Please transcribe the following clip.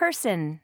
person.